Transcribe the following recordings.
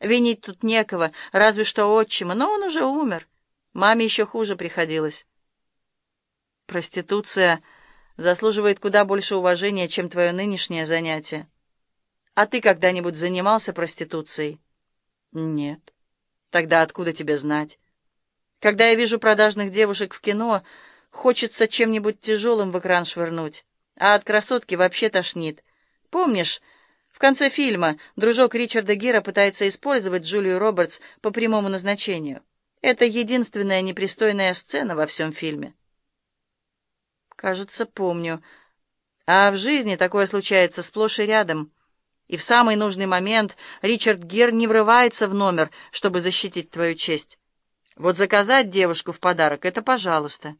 Винить тут некого, разве что отчима, но он уже умер. Маме еще хуже приходилось. Проституция заслуживает куда больше уважения, чем твое нынешнее занятие. А ты когда-нибудь занимался проституцией? Нет. Тогда откуда тебе знать? Когда я вижу продажных девушек в кино, хочется чем-нибудь тяжелым в экран швырнуть, а от красотки вообще тошнит. Помнишь, в конце фильма дружок Ричарда Гира пытается использовать Джулию Робертс по прямому назначению. Это единственная непристойная сцена во всем фильме. Кажется, помню. А в жизни такое случается сплошь и рядом. И в самый нужный момент Ричард Гир не врывается в номер, чтобы защитить твою честь. Вот заказать девушку в подарок — это пожалуйста.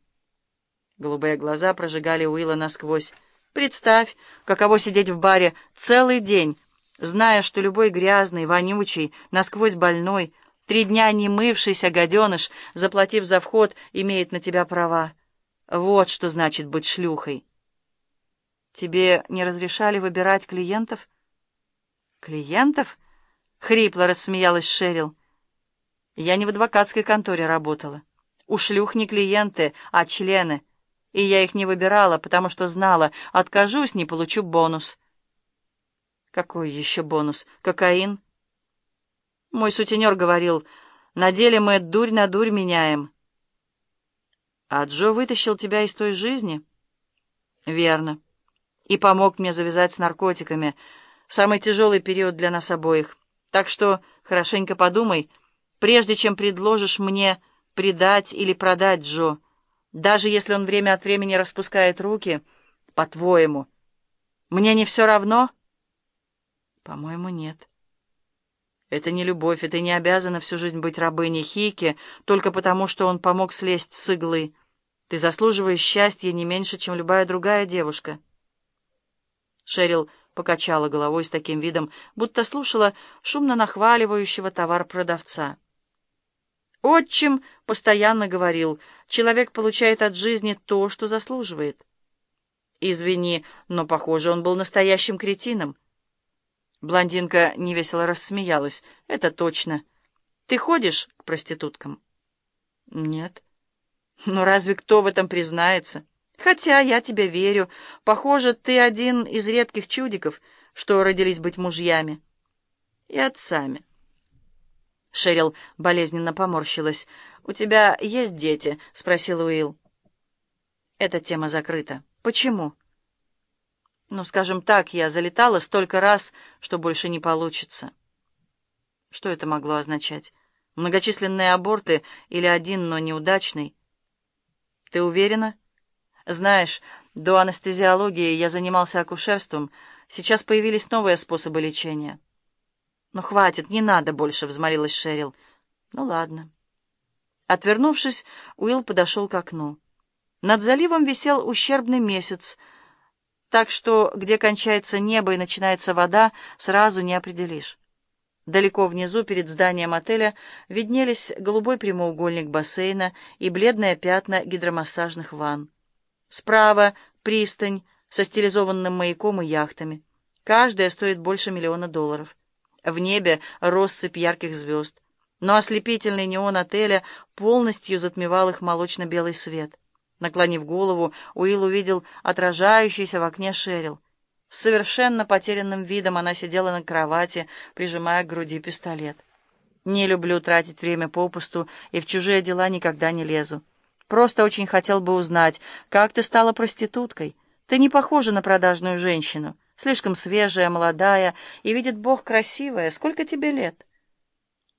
Голубые глаза прожигали Уилла насквозь. Представь, каково сидеть в баре целый день, зная, что любой грязный, вонючий, насквозь больной, три дня не мывшийся гаденыш, заплатив за вход, имеет на тебя права. Вот что значит быть шлюхой. Тебе не разрешали выбирать клиентов? Клиентов? Хрипло рассмеялась Шерил. Я не в адвокатской конторе работала. У шлюх не клиенты, а члены и я их не выбирала, потому что знала, откажусь, не получу бонус. Какой еще бонус? Кокаин? Мой сутенер говорил, на деле мы дурь на дурь меняем. А Джо вытащил тебя из той жизни? Верно. И помог мне завязать с наркотиками. Самый тяжелый период для нас обоих. Так что хорошенько подумай, прежде чем предложишь мне предать или продать Джо. Даже если он время от времени распускает руки, по-твоему, мне не все равно? По-моему, нет. Это не любовь, и ты не обязана всю жизнь быть рабыней Хики только потому, что он помог слезть с иглы. Ты заслуживаешь счастья не меньше, чем любая другая девушка. Шерил покачала головой с таким видом, будто слушала шумно нахваливающего товар продавца. Отчим постоянно говорил, человек получает от жизни то, что заслуживает. Извини, но, похоже, он был настоящим кретином. Блондинка невесело рассмеялась. Это точно. Ты ходишь к проституткам? Нет. Но разве кто в этом признается? Хотя я тебе верю. Похоже, ты один из редких чудиков, что родились быть мужьями. И отцами. Шерил болезненно поморщилась. «У тебя есть дети?» — спросил Уилл. «Эта тема закрыта. Почему?» «Ну, скажем так, я залетала столько раз, что больше не получится». Что это могло означать? Многочисленные аборты или один, но неудачный? Ты уверена? Знаешь, до анестезиологии я занимался акушерством. Сейчас появились новые способы лечения. «Ну, хватит, не надо больше», — взмолилась Шерил. «Ну, ладно». Отвернувшись, Уилл подошел к окну. Над заливом висел ущербный месяц, так что где кончается небо и начинается вода, сразу не определишь. Далеко внизу, перед зданием отеля, виднелись голубой прямоугольник бассейна и бледные пятна гидромассажных ванн. Справа — пристань со стилизованным маяком и яхтами. Каждая стоит больше миллиона долларов. В небе россыпь ярких звезд, но ослепительный неон отеля полностью затмевал их молочно-белый свет. Наклонив голову, Уилл увидел отражающийся в окне Шерил. С совершенно потерянным видом она сидела на кровати, прижимая к груди пистолет. «Не люблю тратить время попусту и в чужие дела никогда не лезу. Просто очень хотел бы узнать, как ты стала проституткой. Ты не похожа на продажную женщину». Слишком свежая, молодая, и, видит Бог, красивая. Сколько тебе лет?»